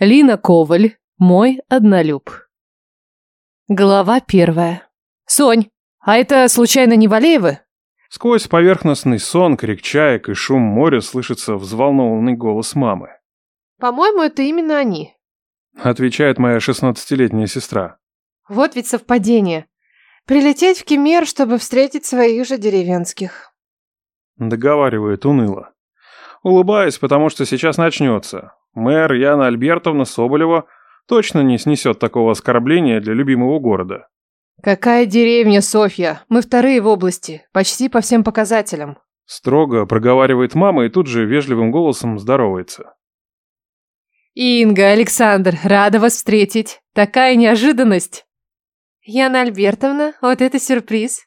Лина Коваль, мой однолюб. Глава первая. Сонь, а это случайно не Валеевы? Сквозь поверхностный сон, крик чаек и шум моря слышится взволнованный голос мамы. По-моему, это именно они. Отвечает моя шестнадцатилетняя сестра. Вот ведь совпадение. Прилететь в Кемер, чтобы встретить своих же деревенских. Договаривает уныло. Улыбаюсь, потому что сейчас начнется. Мэр Яна Альбертовна Соболева точно не снесет такого оскорбления для любимого города. Какая деревня, Софья? Мы вторые в области, почти по всем показателям. Строго проговаривает мама и тут же вежливым голосом здоровается. Инга, Александр, рада вас встретить. Такая неожиданность. Яна Альбертовна, вот это сюрприз.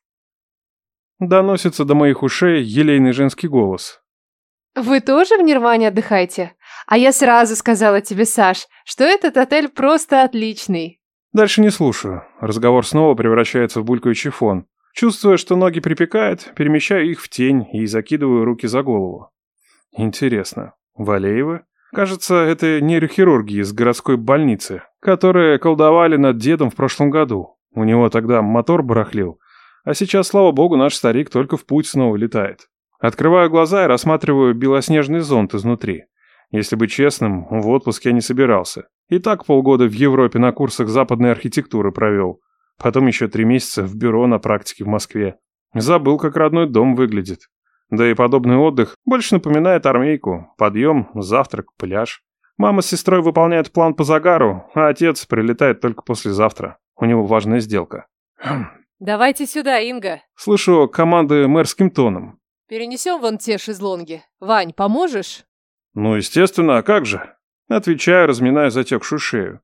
Доносится до моих ушей елейный женский голос. Вы тоже в Нирване отдыхаете? А я сразу сказала тебе, Саш, что этот отель просто отличный. Дальше не слушаю. Разговор снова превращается в булькающий фон. Чувствуя, что ноги припекают, перемещаю их в тень и закидываю руки за голову. Интересно, Валеевы? Кажется, это нейрохирурги из городской больницы, которые колдовали над дедом в прошлом году. У него тогда мотор барахлил, а сейчас, слава богу, наш старик только в путь снова летает. Открываю глаза и рассматриваю белоснежный зонт изнутри. Если быть честным, в отпуск я не собирался. И так полгода в Европе на курсах западной архитектуры провел. Потом еще три месяца в бюро на практике в Москве. Забыл, как родной дом выглядит. Да и подобный отдых больше напоминает армейку. Подъем, завтрак, пляж. Мама с сестрой выполняют план по загару, а отец прилетает только послезавтра. У него важная сделка. Давайте сюда, Инга. Слышу команды мэрским тоном. Перенесем вон те шезлонги. Вань, поможешь? Ну, естественно, а как же? Отвечаю, разминая затекшую шею.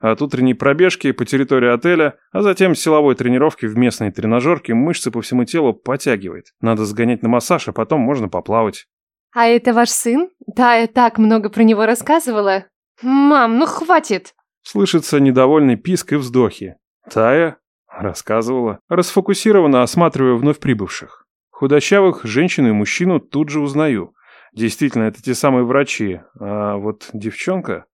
От утренней пробежки по территории отеля, а затем силовой тренировки в местной тренажерке мышцы по всему телу потягивает. Надо сгонять на массаж, а потом можно поплавать. А это ваш сын? Тая так много про него рассказывала. Мам, ну хватит! Слышится недовольный писк и вздохи. Тая? Рассказывала. Расфокусированно осматривая вновь прибывших. Худощавых женщину и мужчину тут же узнаю. Действительно, это те самые врачи. А вот девчонка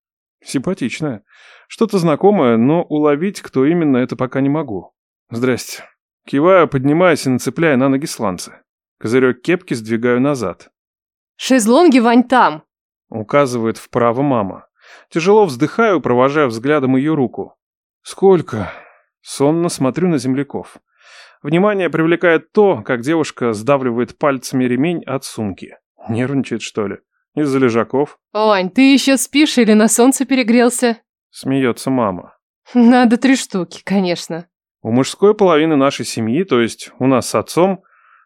симпатичная. Что-то знакомое, но уловить, кто именно, это пока не могу. Здрасте. Киваю, поднимаясь и нацепляя на ноги сланцы. Козырек кепки сдвигаю назад. «Шезлонги, Вань, там!» Указывает вправо мама. Тяжело вздыхаю, провожая взглядом ее руку. «Сколько?» Сонно смотрю на земляков. Внимание привлекает то, как девушка сдавливает пальцами ремень от сумки. Нервничает, что ли? Из-за лежаков? Вань, ты еще спишь или на солнце перегрелся? Смеется мама. Надо три штуки, конечно. У мужской половины нашей семьи, то есть у нас с отцом,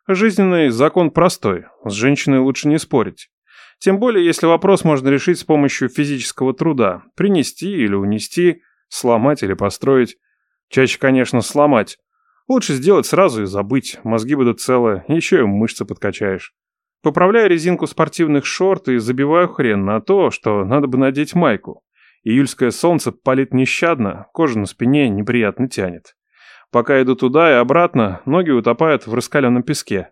жизненный закон простой. С женщиной лучше не спорить. Тем более, если вопрос можно решить с помощью физического труда. Принести или унести, сломать или построить. Чаще, конечно, сломать. Лучше сделать сразу и забыть, мозги будут целые, еще и мышцы подкачаешь. Поправляю резинку спортивных шорт и забиваю хрен на то, что надо бы надеть майку. Июльское солнце палит нещадно, кожа на спине неприятно тянет. Пока иду туда и обратно, ноги утопают в раскаленном песке.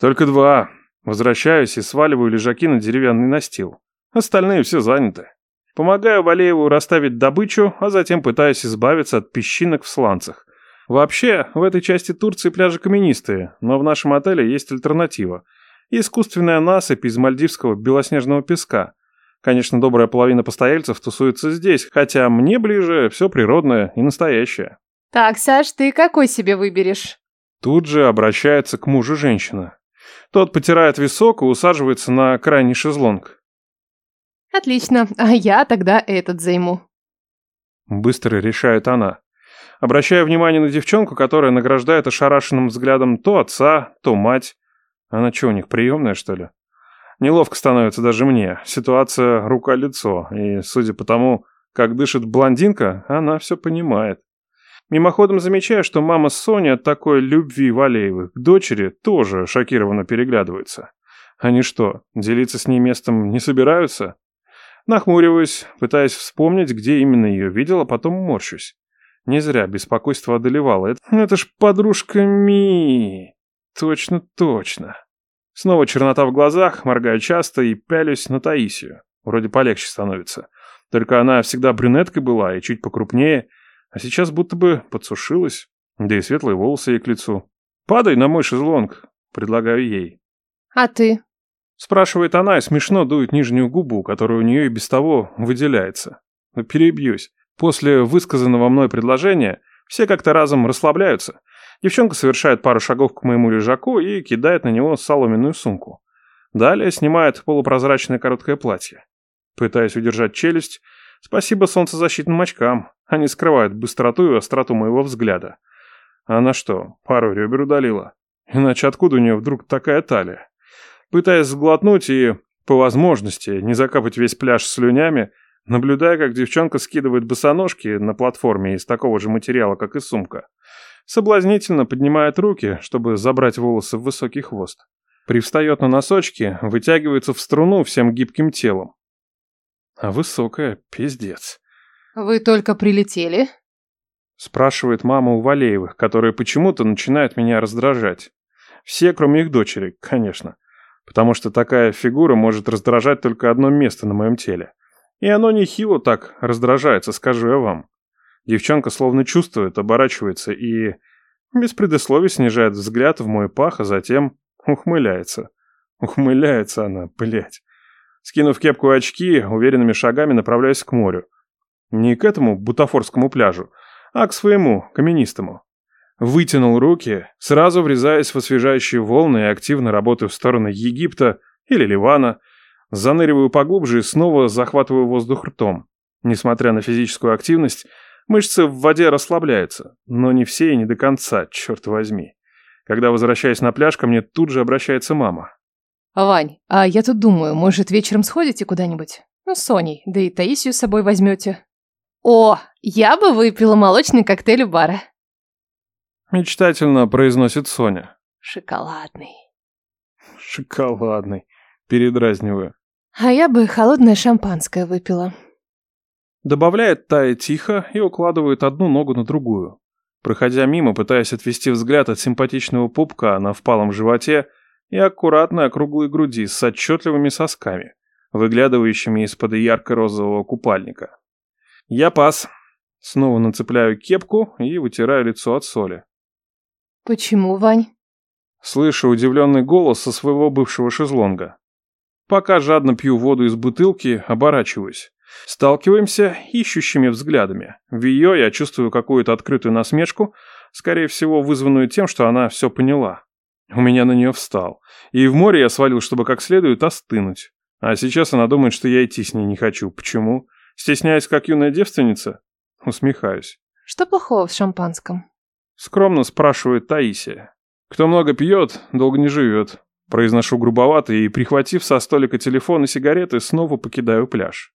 Только два. Возвращаюсь и сваливаю лежаки на деревянный настил. Остальные все заняты. Помогаю Валееву расставить добычу, а затем пытаюсь избавиться от песчинок в сланцах. Вообще, в этой части Турции пляжи каменистые, но в нашем отеле есть альтернатива. Искусственная насыпь из мальдивского белоснежного песка. Конечно, добрая половина постояльцев тусуется здесь, хотя мне ближе все природное и настоящее. Так, Саш, ты какой себе выберешь? Тут же обращается к мужу женщина. Тот потирает висок и усаживается на крайний шезлонг. Отлично, а я тогда этот займу. Быстро решает она. Обращая внимание на девчонку, которая награждает ошарашенным взглядом то отца, то мать. Она что, у них приемная, что ли? Неловко становится даже мне. Ситуация рука-лицо, и, судя по тому, как дышит блондинка, она все понимает. Мимоходом замечаю, что мама Соня от такой любви Валеевых к дочери тоже шокированно переглядывается. Они что, делиться с ней местом не собираются? Нахмуриваюсь, пытаясь вспомнить, где именно ее видел, а потом морщусь. Не зря беспокойство одолевало. Это, это ж подружка Ми. Точно, точно. Снова чернота в глазах, моргаю часто и пялюсь на Таисию. Вроде полегче становится. Только она всегда брюнеткой была и чуть покрупнее, а сейчас будто бы подсушилась, да и светлые волосы ей к лицу. «Падай на мой шезлонг», — предлагаю ей. «А ты?» Спрашивает она и смешно дует нижнюю губу, которая у нее и без того выделяется. Но перебьюсь. После высказанного мной предложения все как-то разом расслабляются. Девчонка совершает пару шагов к моему лежаку и кидает на него соломенную сумку. Далее снимает полупрозрачное короткое платье. Пытаясь удержать челюсть, спасибо солнцезащитным очкам. Они скрывают быстроту и остроту моего взгляда. Она что, пару ребер удалила? Иначе откуда у нее вдруг такая талия? Пытаясь сглотнуть и, по возможности, не закапать весь пляж слюнями, наблюдая, как девчонка скидывает босоножки на платформе из такого же материала, как и сумка. Соблазнительно поднимает руки, чтобы забрать волосы в высокий хвост. Привстает на носочки, вытягивается в струну всем гибким телом. А высокая, пиздец. «Вы только прилетели?» Спрашивает мама у Валеевых, которые почему-то начинают меня раздражать. Все, кроме их дочери, конечно потому что такая фигура может раздражать только одно место на моем теле. И оно нехило так раздражается, скажу я вам. Девчонка словно чувствует, оборачивается и без предисловий снижает взгляд в мой пах, а затем ухмыляется. Ухмыляется она, блядь. Скинув кепку и очки, уверенными шагами направляюсь к морю. Не к этому бутафорскому пляжу, а к своему, каменистому. Вытянул руки, сразу врезаясь в освежающие волны и активно работаю в сторону Египта или Ливана. Заныриваю поглубже и снова захватываю воздух ртом. Несмотря на физическую активность, мышцы в воде расслабляются, но не все и не до конца, черт возьми. Когда возвращаюсь на пляж, ко мне тут же обращается мама. «Вань, а я тут думаю, может, вечером сходите куда-нибудь? Ну, с Соней, да и Таисию с собой возьмете». «О, я бы выпила молочный коктейль у бара», Мечтательно произносит Соня. Шоколадный. Шоколадный. Передразниваю. А я бы холодное шампанское выпила. Добавляет Тая тихо и укладывает одну ногу на другую. Проходя мимо, пытаясь отвести взгляд от симпатичного пупка на впалом животе и аккуратной округлой груди с отчетливыми сосками, выглядывающими из-под ярко-розового купальника. Я пас. Снова нацепляю кепку и вытираю лицо от соли. «Почему, Вань?» Слышу удивленный голос со своего бывшего шезлонга. Пока жадно пью воду из бутылки, оборачиваюсь. Сталкиваемся ищущими взглядами. В ее я чувствую какую-то открытую насмешку, скорее всего, вызванную тем, что она все поняла. У меня на нее встал. И в море я свалил, чтобы как следует остынуть. А сейчас она думает, что я идти с ней не хочу. Почему? Стесняюсь, как юная девственница? Усмехаюсь. Что плохого в шампанском? Скромно спрашивает Таисия. Кто много пьет, долго не живет. Произношу грубовато и, прихватив со столика телефон и сигареты, снова покидаю пляж.